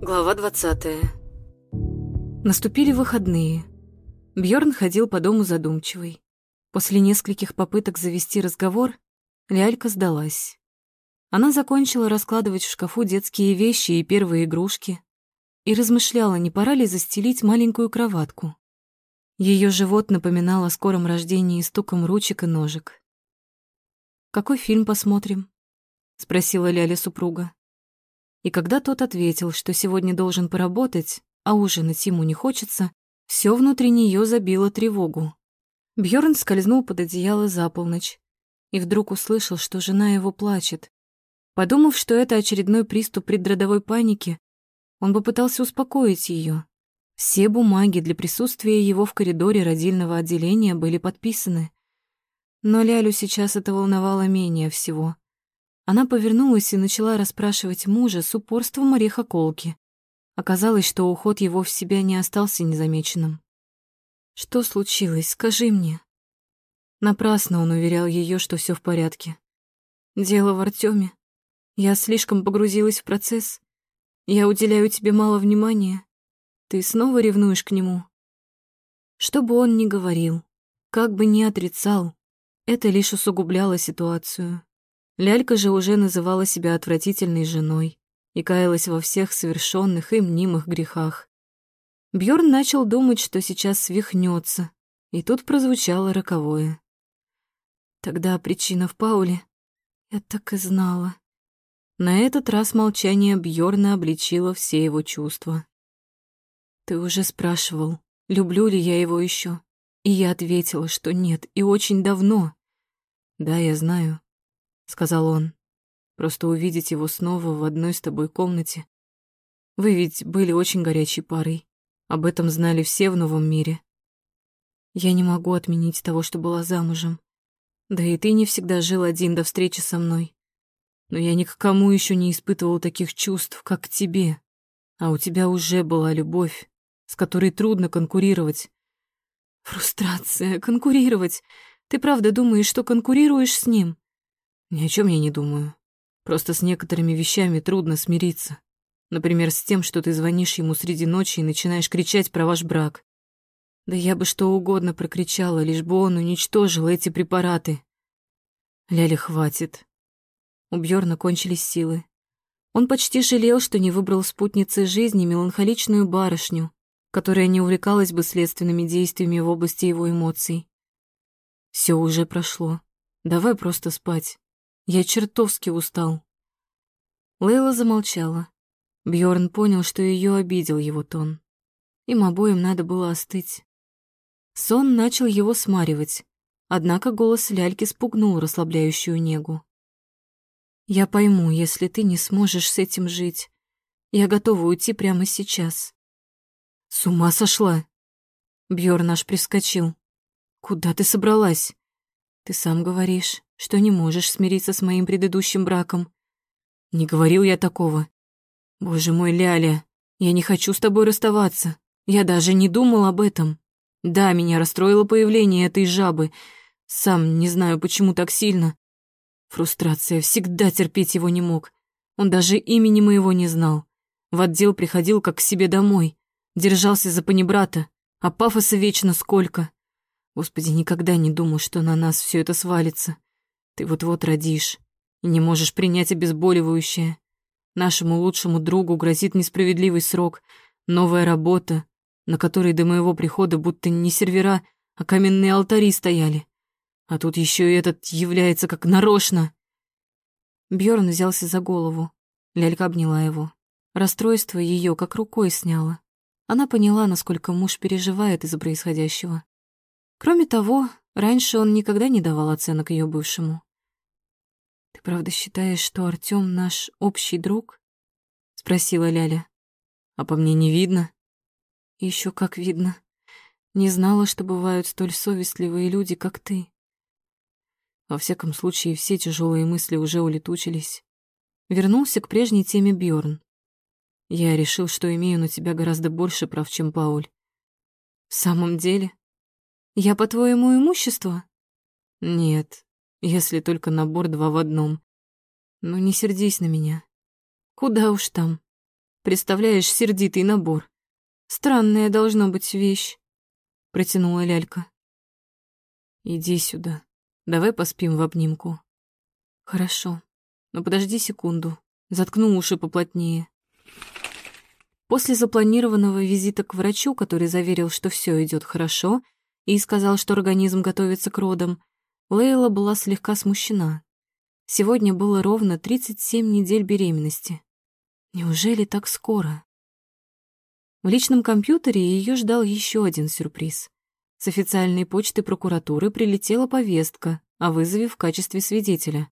Глава 20. Наступили выходные. Бьорн ходил по дому задумчивый. После нескольких попыток завести разговор, Лялька сдалась. Она закончила раскладывать в шкафу детские вещи и первые игрушки и размышляла, не пора ли застелить маленькую кроватку. Ее живот напоминал о скором рождении стуком ручек и ножек. «Какой фильм посмотрим?» — спросила Ляля супруга. И когда тот ответил, что сегодня должен поработать, а ужинать ему не хочется, все внутри нее забило тревогу. Бьорн скользнул под одеяло за полночь и вдруг услышал, что жена его плачет. Подумав, что это очередной приступ предродовой паники, он попытался успокоить ее. Все бумаги для присутствия его в коридоре родильного отделения были подписаны. Но Лялю сейчас это волновало менее всего. Она повернулась и начала расспрашивать мужа с упорством орехоколки. Оказалось, что уход его в себя не остался незамеченным. «Что случилось? Скажи мне». Напрасно он уверял ее, что все в порядке. «Дело в Артеме. Я слишком погрузилась в процесс. Я уделяю тебе мало внимания. Ты снова ревнуешь к нему?» Что бы он ни говорил, как бы ни отрицал, это лишь усугубляло ситуацию. Лялька же уже называла себя отвратительной женой и каялась во всех совершенных и мнимых грехах. Бьорн начал думать, что сейчас свихнется, и тут прозвучало роковое. Тогда причина в Пауле. Я так и знала. На этот раз молчание Бьорна обличило все его чувства. Ты уже спрашивал, люблю ли я его еще, и я ответила, что нет, и очень давно. Да, я знаю сказал он. Просто увидеть его снова в одной с тобой комнате. Вы ведь были очень горячей парой. Об этом знали все в новом мире. Я не могу отменить того, что была замужем. Да и ты не всегда жил один до встречи со мной. Но я ни к кому еще не испытывал таких чувств, как к тебе. А у тебя уже была любовь, с которой трудно конкурировать. Фрустрация, конкурировать. Ты правда думаешь, что конкурируешь с ним? Ни о чем я не думаю. Просто с некоторыми вещами трудно смириться. Например, с тем, что ты звонишь ему среди ночи и начинаешь кричать про ваш брак. Да я бы что угодно прокричала, лишь бы он уничтожил эти препараты. Ляли, хватит. У Бьорна кончились силы. Он почти жалел, что не выбрал спутницей жизни меланхоличную барышню, которая не увлекалась бы следственными действиями в области его эмоций. Все уже прошло. Давай просто спать. Я чертовски устал. Лейла замолчала. Бьорн понял, что ее обидел его тон. Им обоим надо было остыть. Сон начал его смаривать, однако голос ляльки спугнул расслабляющую негу. «Я пойму, если ты не сможешь с этим жить. Я готова уйти прямо сейчас». «С ума сошла!» Бьорн аж прискочил. «Куда ты собралась?» «Ты сам говоришь что не можешь смириться с моим предыдущим браком. Не говорил я такого. Боже мой, Ляля, я не хочу с тобой расставаться. Я даже не думал об этом. Да, меня расстроило появление этой жабы. Сам не знаю, почему так сильно. Фрустрация, всегда терпеть его не мог. Он даже имени моего не знал. В отдел приходил как к себе домой. Держался за панибрата, а пафоса вечно сколько. Господи, никогда не думал, что на нас все это свалится. Ты вот-вот родишь и не можешь принять обезболивающее. Нашему лучшему другу грозит несправедливый срок, новая работа, на которой до моего прихода будто не сервера, а каменные алтари стояли. А тут еще и этот является как нарочно. Бьорн взялся за голову. Лялька обняла его. Расстройство ее как рукой сняло. Она поняла, насколько муж переживает из-за происходящего. Кроме того, раньше он никогда не давал оценок ее бывшему. «Ты правда считаешь, что Артём наш общий друг?» — спросила Ляля. «А по мне не видно?» Еще как видно. Не знала, что бывают столь совестливые люди, как ты. Во всяком случае, все тяжелые мысли уже улетучились. Вернулся к прежней теме Бьорн. Я решил, что имею на тебя гораздо больше прав, чем Пауль. В самом деле? Я, по-твоему, имущество? Нет, если только набор два в одном. Ну не сердись на меня. Куда уж там. Представляешь, сердитый набор. Странная должна быть вещь, протянула лялька. Иди сюда. Давай поспим в обнимку. Хорошо. Но подожди секунду. Заткну уши поплотнее. После запланированного визита к врачу, который заверил, что все идет хорошо, и сказал, что организм готовится к родам, Лейла была слегка смущена. Сегодня было ровно 37 недель беременности. Неужели так скоро? В личном компьютере ее ждал еще один сюрприз. С официальной почты прокуратуры прилетела повестка о вызове в качестве свидетеля.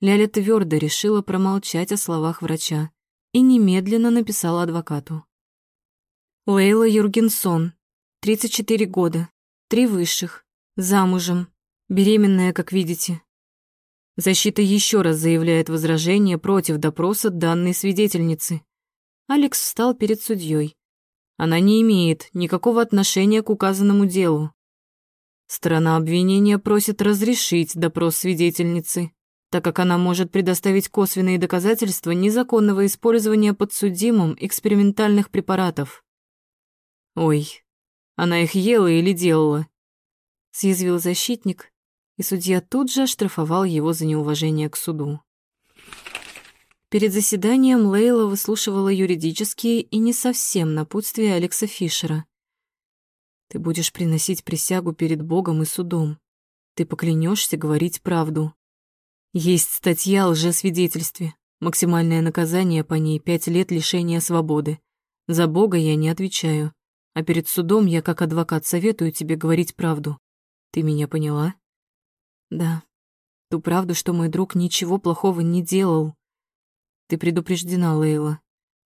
Ляля твердо решила промолчать о словах врача и немедленно написала адвокату. Лейла Юргенсон, 34 года, три высших, замужем, беременная, как видите. Защита еще раз заявляет возражение против допроса данной свидетельницы. Алекс встал перед судьей. Она не имеет никакого отношения к указанному делу. Сторона обвинения просит разрешить допрос свидетельницы так как она может предоставить косвенные доказательства незаконного использования подсудимым экспериментальных препаратов. «Ой, она их ела или делала?» — съязвил защитник, и судья тут же оштрафовал его за неуважение к суду. Перед заседанием Лейла выслушивала юридические и не совсем напутствия Алекса Фишера. «Ты будешь приносить присягу перед Богом и судом. Ты поклянешься говорить правду. Есть статья о лжесвидетельстве. Максимальное наказание по ней — пять лет лишения свободы. За Бога я не отвечаю. А перед судом я как адвокат советую тебе говорить правду. Ты меня поняла? Да. Ту правду, что мой друг ничего плохого не делал. Ты предупреждена, Лейла.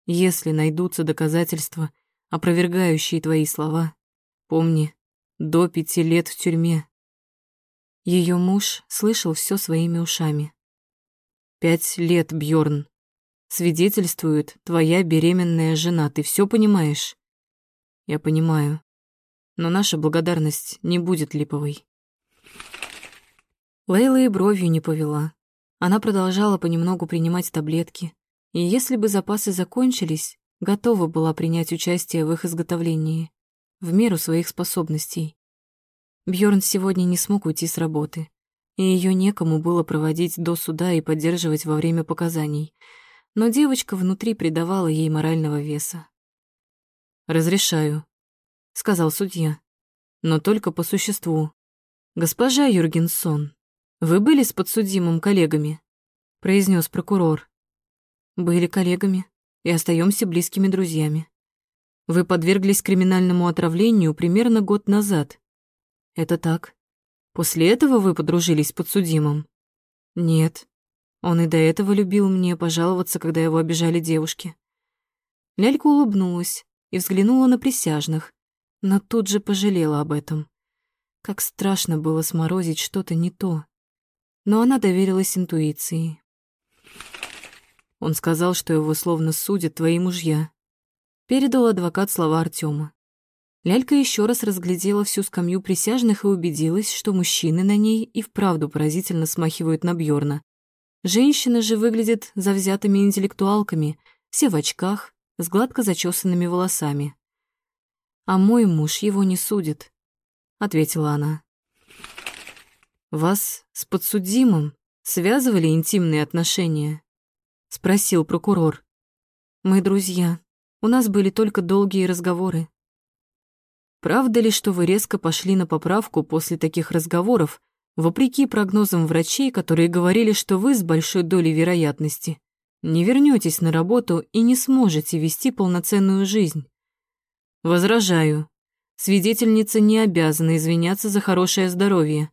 Если найдутся доказательства, опровергающие твои слова, помни, до пяти лет в тюрьме. Ее муж слышал все своими ушами. «Пять лет, Бьорн. Свидетельствует твоя беременная жена, ты все понимаешь?» «Я понимаю. Но наша благодарность не будет липовой». Лейла и бровью не повела. Она продолжала понемногу принимать таблетки, и если бы запасы закончились, готова была принять участие в их изготовлении, в меру своих способностей. Бьорн сегодня не смог уйти с работы, и ее некому было проводить до суда и поддерживать во время показаний, но девочка внутри придавала ей морального веса. «Разрешаю», — сказал судья, — «но только по существу. Госпожа Юргенсон, вы были с подсудимым коллегами?» — произнес прокурор. «Были коллегами и остаемся близкими друзьями. Вы подверглись криминальному отравлению примерно год назад, это так. После этого вы подружились с подсудимым? Нет. Он и до этого любил мне пожаловаться, когда его обижали девушки. Лялька улыбнулась и взглянула на присяжных, но тут же пожалела об этом. Как страшно было сморозить что-то не то. Но она доверилась интуиции. Он сказал, что его словно судят твои мужья. Передал адвокат слова Артема. Лялька еще раз разглядела всю скамью присяжных и убедилась, что мужчины на ней и вправду поразительно смахивают на Бьорна. Женщины же выглядят завзятыми интеллектуалками, все в очках, с гладко зачесанными волосами. «А мой муж его не судит», — ответила она. «Вас с подсудимым связывали интимные отношения?» — спросил прокурор. «Мы друзья. У нас были только долгие разговоры. Правда ли, что вы резко пошли на поправку после таких разговоров, вопреки прогнозам врачей, которые говорили, что вы с большой долей вероятности не вернетесь на работу и не сможете вести полноценную жизнь? Возражаю. Свидетельница не обязана извиняться за хорошее здоровье.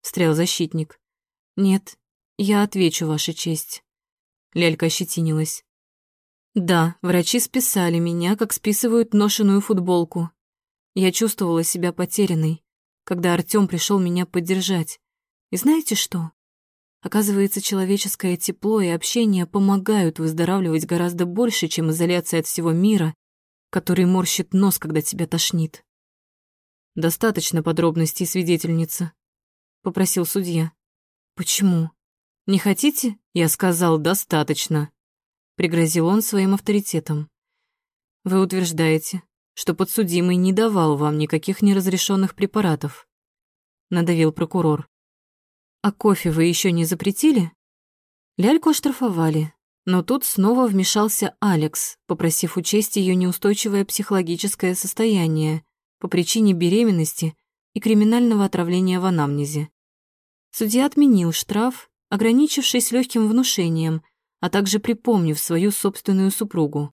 Встрял защитник. Нет, я отвечу, Ваша честь. Лялька ощетинилась. Да, врачи списали меня, как списывают ношеную футболку. Я чувствовала себя потерянной, когда Артём пришел меня поддержать. И знаете что? Оказывается, человеческое тепло и общение помогают выздоравливать гораздо больше, чем изоляция от всего мира, который морщит нос, когда тебя тошнит. «Достаточно подробностей, свидетельница», — попросил судья. «Почему? Не хотите?» Я сказал «достаточно». пригрозил он своим авторитетом. Вы утверждаете, что подсудимый не давал вам никаких неразрешенных препаратов, надавил прокурор. А кофе вы еще не запретили? Ляльку оштрафовали, но тут снова вмешался Алекс, попросив учесть ее неустойчивое психологическое состояние по причине беременности и криминального отравления в анамнезе. Судья отменил штраф, ограничившись легким внушением, а также припомнив свою собственную супругу.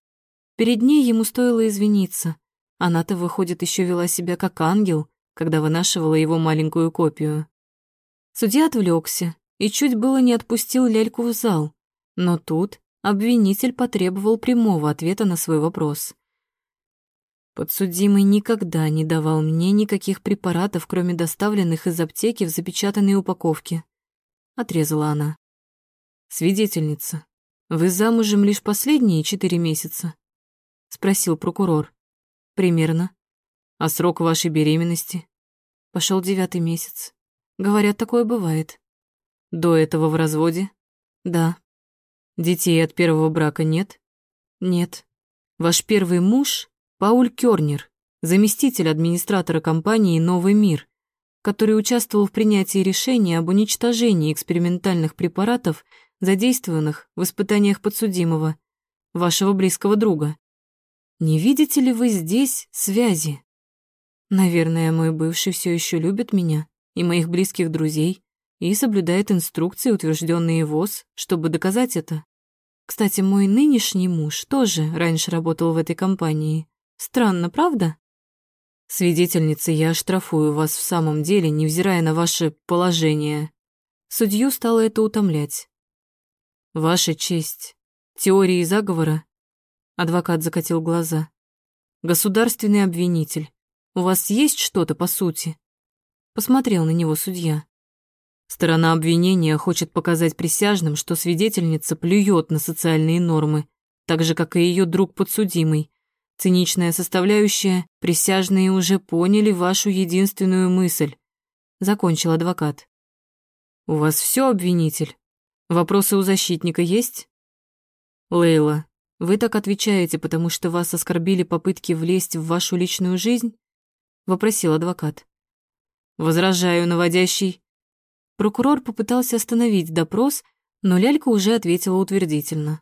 Перед ней ему стоило извиниться. Она-то, выходит, еще вела себя как ангел, когда вынашивала его маленькую копию. Судья отвлекся и чуть было не отпустил ляльку в зал, но тут обвинитель потребовал прямого ответа на свой вопрос. Подсудимый никогда не давал мне никаких препаратов, кроме доставленных из аптеки в запечатанной упаковке. Отрезала она. Свидетельница, вы замужем лишь последние четыре месяца? Спросил прокурор. Примерно. А срок вашей беременности? Пошел девятый месяц. Говорят, такое бывает. До этого в разводе? Да. Детей от первого брака нет? Нет. Ваш первый муж — Пауль Кёрнер, заместитель администратора компании «Новый мир», который участвовал в принятии решения об уничтожении экспериментальных препаратов, задействованных в испытаниях подсудимого, вашего близкого друга. Не видите ли вы здесь связи? Наверное, мой бывший все еще любит меня и моих близких друзей, и соблюдает инструкции, утвержденные ВОЗ, чтобы доказать это. Кстати, мой нынешний муж тоже раньше работал в этой компании. Странно, правда? Свидетельница, я штрафую вас в самом деле, невзирая на ваше положение. Судью стало это утомлять. Ваша честь. Теории заговора? Адвокат закатил глаза. Государственный обвинитель. У вас есть что-то по сути? Посмотрел на него судья. Сторона обвинения хочет показать присяжным, что свидетельница плюет на социальные нормы, так же, как и ее друг подсудимый. Циничная составляющая, присяжные уже поняли вашу единственную мысль. Закончил адвокат. У вас все, обвинитель? Вопросы у защитника есть? Лейла, вы так отвечаете, потому что вас оскорбили попытки влезть в вашу личную жизнь? Вопросил адвокат. Возражаю, наводящий. Прокурор попытался остановить допрос, но Лялька уже ответила утвердительно.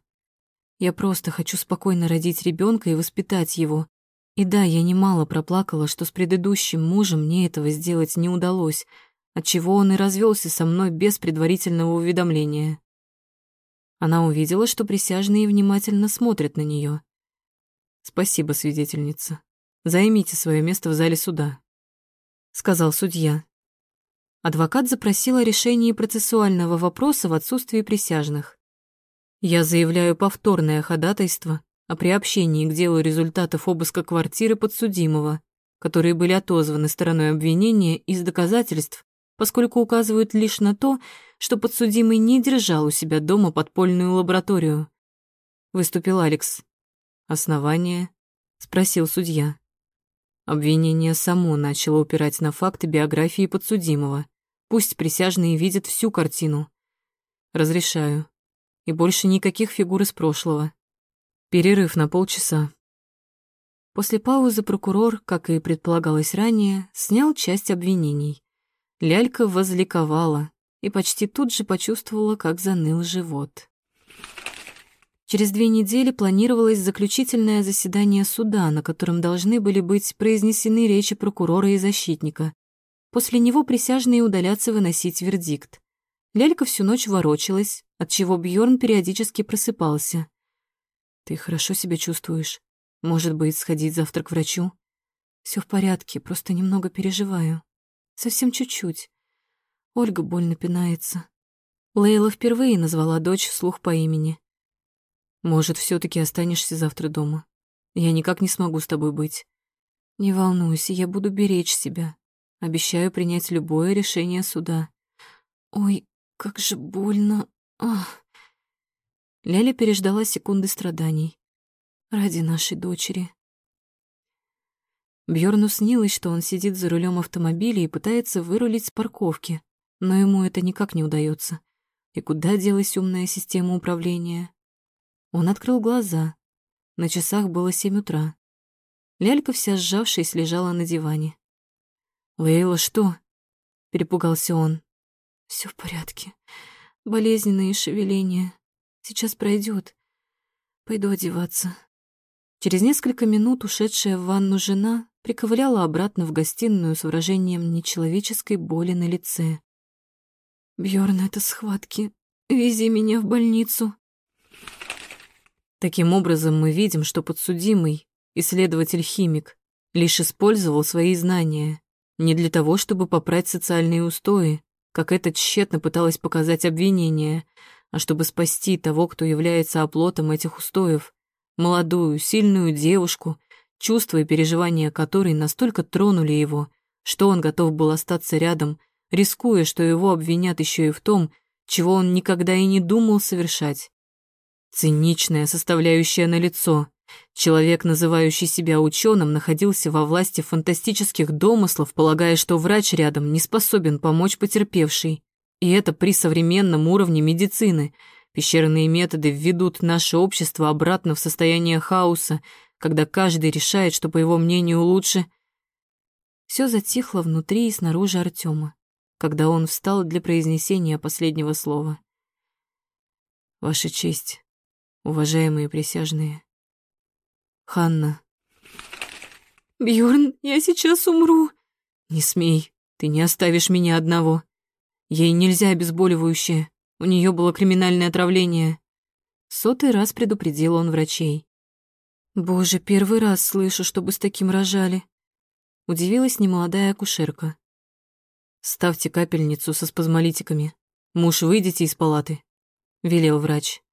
«Я просто хочу спокойно родить ребенка и воспитать его. И да, я немало проплакала, что с предыдущим мужем мне этого сделать не удалось, отчего он и развелся со мной без предварительного уведомления». Она увидела, что присяжные внимательно смотрят на нее. «Спасибо, свидетельница. Займите свое место в зале суда», — сказал судья. Адвокат запросил о решении процессуального вопроса в отсутствии присяжных. Я заявляю повторное ходатайство о приобщении к делу результатов обыска квартиры подсудимого, которые были отозваны стороной обвинения из доказательств, поскольку указывают лишь на то, что подсудимый не держал у себя дома подпольную лабораторию. Выступил Алекс. «Основание?» — спросил судья. Обвинение само начало упирать на факты биографии подсудимого, Пусть присяжные видят всю картину. Разрешаю. И больше никаких фигур из прошлого. Перерыв на полчаса. После паузы прокурор, как и предполагалось ранее, снял часть обвинений. Лялька возликовала и почти тут же почувствовала, как заныл живот. Через две недели планировалось заключительное заседание суда, на котором должны были быть произнесены речи прокурора и защитника. После него присяжные удалятся выносить вердикт. Лялька всю ночь ворочалась, отчего Бьорн периодически просыпался. «Ты хорошо себя чувствуешь? Может быть, сходить завтра к врачу?» Все в порядке, просто немного переживаю. Совсем чуть-чуть. Ольга больно пинается. Лейла впервые назвала дочь вслух по имени. Может, все таки останешься завтра дома? Я никак не смогу с тобой быть. Не волнуйся, я буду беречь себя. Обещаю принять любое решение суда. Ой, как же больно. Ах. Ляля переждала секунды страданий. Ради нашей дочери. Бьорну снилось, что он сидит за рулем автомобиля и пытается вырулить с парковки, но ему это никак не удается. И куда делась умная система управления? Он открыл глаза. На часах было семь утра. Лялька вся сжавшись лежала на диване. «Лейла, что?» — перепугался он. Все в порядке. Болезненные шевеления. Сейчас пройдет. Пойду одеваться». Через несколько минут ушедшая в ванну жена приковыляла обратно в гостиную с выражением нечеловеческой боли на лице. Бьорн, это схватки. Вези меня в больницу. Таким образом, мы видим, что подсудимый, исследователь-химик, лишь использовал свои знания не для того, чтобы попрать социальные устои, как это тщетно пыталось показать обвинение, а чтобы спасти того, кто является оплотом этих устоев, молодую, сильную девушку, чувства и переживания которой настолько тронули его, что он готов был остаться рядом, рискуя, что его обвинят еще и в том, чего он никогда и не думал совершать. Циничная составляющая на лицо. Человек, называющий себя ученым, находился во власти фантастических домыслов, полагая, что врач рядом не способен помочь потерпевшей. И это при современном уровне медицины. Пещерные методы введут наше общество обратно в состояние хаоса, когда каждый решает, что, по его мнению, лучше. Все затихло внутри и снаружи Артема, когда он встал для произнесения последнего слова. «Ваша честь, уважаемые присяжные», Ханна. Бьорн, я сейчас умру. Не смей, ты не оставишь меня одного. Ей нельзя обезболивающее. У нее было криминальное отравление. Сотый раз предупредил он врачей. Боже, первый раз слышу, чтобы с таким рожали. Удивилась немолодая акушерка. Ставьте капельницу со спазмолитиками. Муж, выйдите из палаты, велел врач.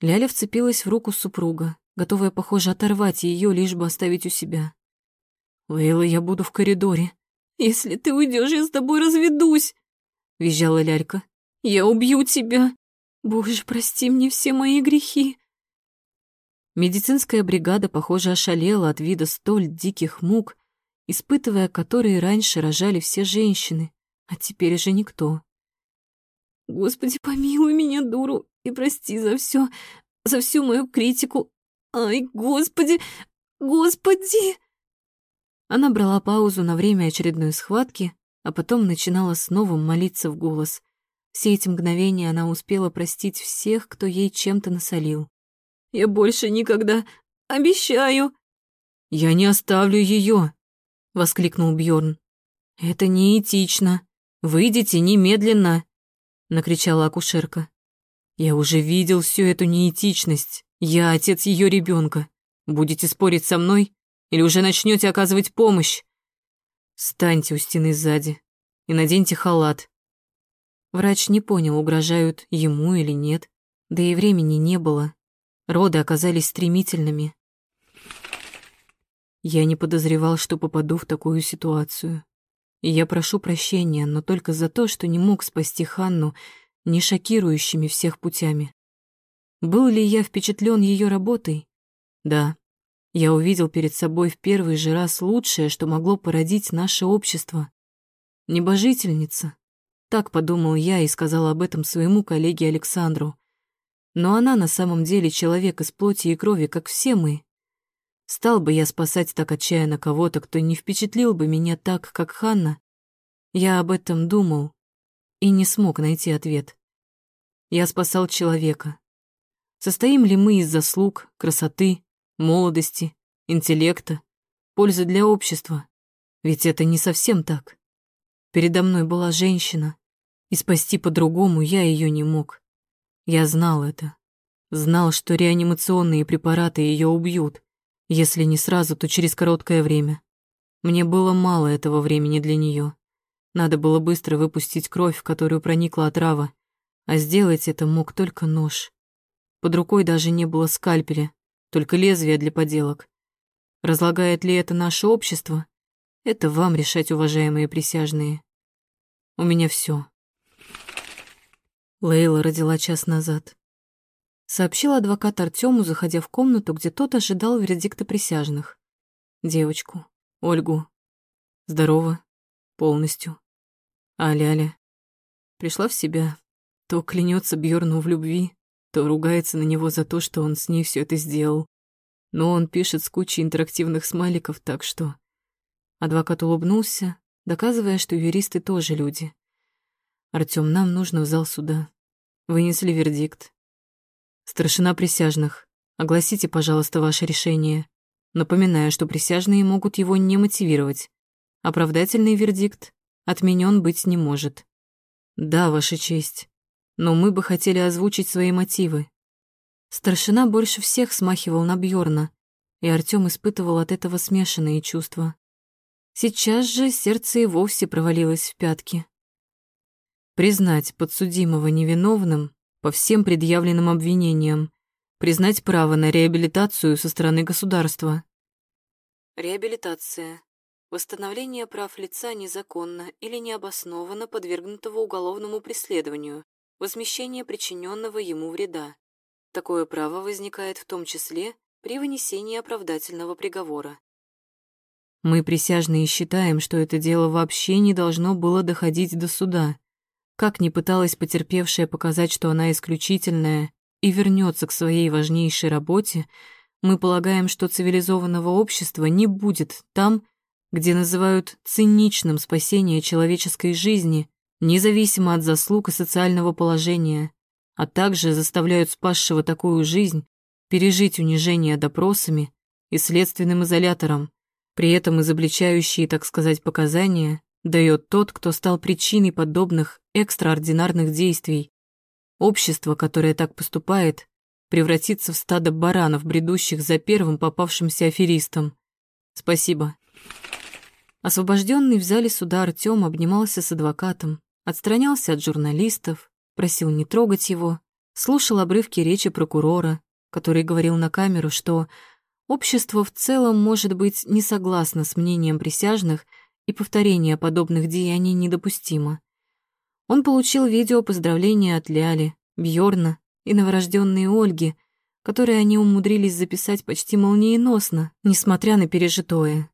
Ляля вцепилась в руку супруга, готовая, похоже, оторвать ее, лишь бы оставить у себя. «Лейла, я буду в коридоре. Если ты уйдешь, я с тобой разведусь!» — визжала Лялька. «Я убью тебя! Боже, прости мне все мои грехи!» Медицинская бригада, похоже, ошалела от вида столь диких мук, испытывая которые раньше рожали все женщины, а теперь же никто. «Господи, помилуй меня, дуру, и прости за все, за всю мою критику Ай, господи, господи!» Она брала паузу на время очередной схватки, а потом начинала снова молиться в голос. Все эти мгновения она успела простить всех, кто ей чем-то насолил. «Я больше никогда... Обещаю!» «Я не оставлю ее!» — воскликнул Бьорн. «Это неэтично. Выйдите немедленно!» — накричала акушерка. «Я уже видел всю эту неэтичность. Я отец ее ребенка. Будете спорить со мной или уже начнете оказывать помощь? Встаньте у стены сзади и наденьте халат. Врач не понял, угрожают ему или нет, да и времени не было. Роды оказались стремительными. Я не подозревал, что попаду в такую ситуацию. И я прошу прощения, но только за то, что не мог спасти Ханну не шокирующими всех путями. Был ли я впечатлен ее работой? Да. Я увидел перед собой в первый же раз лучшее, что могло породить наше общество. Небожительница. Так подумал я и сказал об этом своему коллеге Александру. Но она на самом деле человек из плоти и крови, как все мы. Стал бы я спасать так отчаянно кого-то, кто не впечатлил бы меня так, как Ханна? Я об этом думал и не смог найти ответ. Я спасал человека, Состоим ли мы из заслуг, красоты, молодости, интеллекта, пользы для общества? Ведь это не совсем так. Передо мной была женщина, и спасти по-другому я ее не мог. Я знал это. Знал, что реанимационные препараты ее убьют. Если не сразу, то через короткое время. Мне было мало этого времени для нее. Надо было быстро выпустить кровь, в которую проникла отрава, а сделать это мог только нож. Под рукой даже не было скальпеля, только лезвие для поделок. Разлагает ли это наше общество? Это вам решать, уважаемые присяжные. У меня все. Лейла родила час назад. Сообщил адвокат Артему, заходя в комнату, где тот ожидал вердикта присяжных. Девочку, Ольгу. Здорова. Полностью. А Ляля. Пришла в себя. То клянется Бьорну в любви, что ругается на него за то, что он с ней все это сделал. Но он пишет с кучей интерактивных смайликов, так что... Адвокат улыбнулся, доказывая, что юристы тоже люди. «Артём, нам нужно в зал суда. Вынесли вердикт. Старшина присяжных, огласите, пожалуйста, ваше решение. Напоминаю, что присяжные могут его не мотивировать. Оправдательный вердикт отменен быть не может. Да, ваша честь, но мы бы хотели озвучить свои мотивы. Старшина больше всех смахивал на Бьорна, и Артём испытывал от этого смешанные чувства. Сейчас же сердце и вовсе провалилось в пятки. Признать подсудимого невиновным по всем предъявленным обвинениям, признать право на реабилитацию со стороны государства. Реабилитация. Восстановление прав лица незаконно или необоснованно подвергнутого уголовному преследованию, возмещение причиненного ему вреда. Такое право возникает в том числе при вынесении оправдательного приговора. Мы, присяжные, считаем, что это дело вообще не должно было доходить до суда. Как ни пыталась потерпевшая показать, что она исключительная и вернется к своей важнейшей работе, мы полагаем, что цивилизованного общества не будет там, где называют циничным спасение человеческой жизни, независимо от заслуг и социального положения, а также заставляют спасшего такую жизнь пережить унижение допросами и следственным изолятором, при этом изобличающие, так сказать, показания дает тот, кто стал причиной подобных экстраординарных действий. Общество, которое так поступает, превратится в стадо баранов, бредущих за первым попавшимся аферистом. Спасибо. Освобожденный в зале суда Артём обнимался с адвокатом, отстранялся от журналистов, просил не трогать его, слушал обрывки речи прокурора, который говорил на камеру, что общество в целом может быть не согласно с мнением присяжных и повторение подобных деяний недопустимо. Он получил видео поздравления от Ляли, Бьорна и новорожденной Ольги, которые они умудрились записать почти молниеносно, несмотря на пережитое.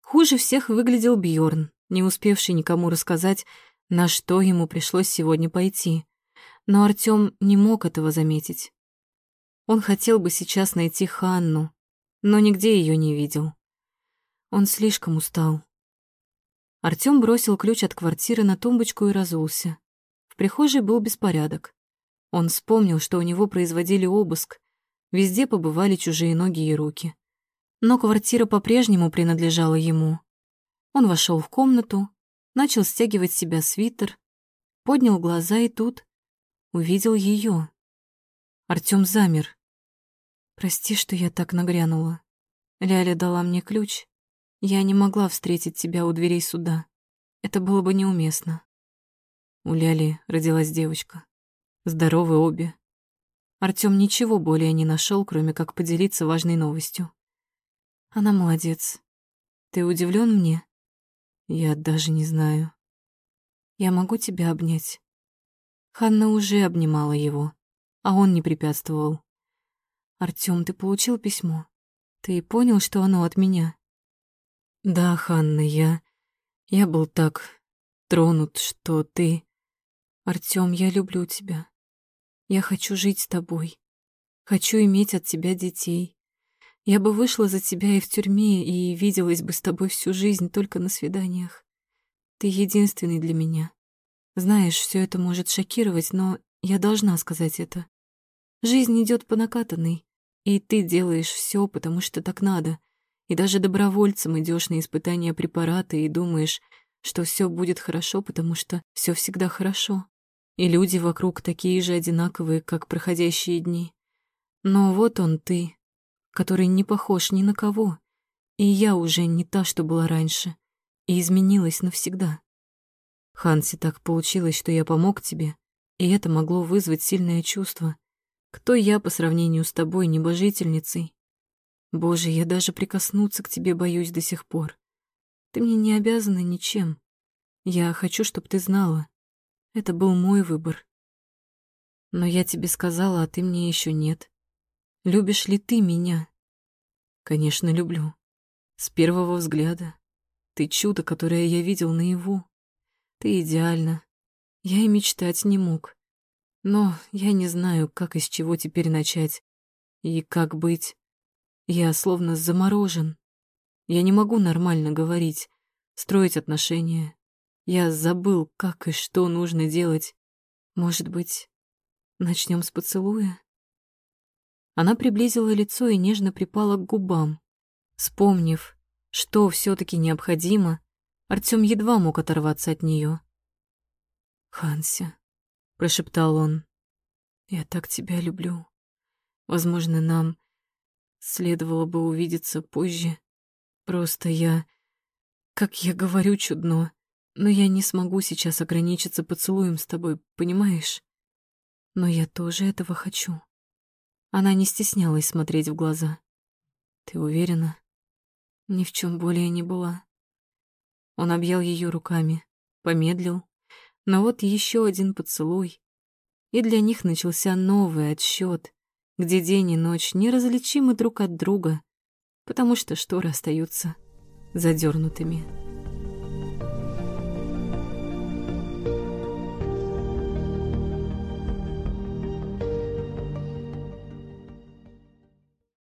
Хуже всех выглядел Бьорн, не успевший никому рассказать, на что ему пришлось сегодня пойти. Но Артём не мог этого заметить. Он хотел бы сейчас найти Ханну, но нигде ее не видел. Он слишком устал. Артём бросил ключ от квартиры на тумбочку и разулся. В прихожей был беспорядок. Он вспомнил, что у него производили обыск. Везде побывали чужие ноги и руки. Но квартира по-прежнему принадлежала ему. Он вошел в комнату, начал стягивать с себя свитер, поднял глаза и тут увидел ее. Артём замер. «Прости, что я так нагрянула. Ляля дала мне ключ. Я не могла встретить тебя у дверей суда. Это было бы неуместно». У Ляли родилась девочка. Здоровы обе. Артём ничего более не нашел, кроме как поделиться важной новостью. Она молодец. Ты удивлен мне? Я даже не знаю. Я могу тебя обнять. Ханна уже обнимала его, а он не препятствовал. «Артём, ты получил письмо? Ты понял, что оно от меня?» «Да, Ханна, я... Я был так тронут, что ты...» «Артём, я люблю тебя. Я хочу жить с тобой. Хочу иметь от тебя детей. Я бы вышла за тебя и в тюрьме, и виделась бы с тобой всю жизнь только на свиданиях. Ты единственный для меня. Знаешь, все это может шокировать, но я должна сказать это. Жизнь идет по накатанной, и ты делаешь все, потому что так надо. И даже добровольцем идешь на испытания препарата и думаешь, что все будет хорошо, потому что все всегда хорошо. И люди вокруг такие же одинаковые, как проходящие дни. Но вот он ты, который не похож ни на кого. И я уже не та, что была раньше, и изменилась навсегда. Ханси, так получилось, что я помог тебе, и это могло вызвать сильное чувство. Кто я по сравнению с тобой, небожительницей? Боже, я даже прикоснуться к тебе боюсь до сих пор. Ты мне не обязана ничем. Я хочу, чтобы ты знала. Это был мой выбор. Но я тебе сказала, а ты мне еще нет. Любишь ли ты меня? Конечно, люблю. С первого взгляда. Ты чудо, которое я видел наяву. Ты идеальна. Я и мечтать не мог. Но я не знаю, как и с чего теперь начать. И как быть. Я словно заморожен. Я не могу нормально говорить, строить отношения. Я забыл, как и что нужно делать. Может быть, начнем с поцелуя? Она приблизила лицо и нежно припала к губам. Вспомнив, что все таки необходимо, Артём едва мог оторваться от нее. «Ханся», — прошептал он, — «я так тебя люблю. Возможно, нам следовало бы увидеться позже. Просто я... Как я говорю чудно, но я не смогу сейчас ограничиться поцелуем с тобой, понимаешь? Но я тоже этого хочу». Она не стеснялась смотреть в глаза. «Ты уверена?» «Ни в чем более не была». Он объял ее руками, помедлил, но вот еще один поцелуй, и для них начался новый отсчет, где день и ночь неразличимы друг от друга, потому что шторы остаются задернутыми.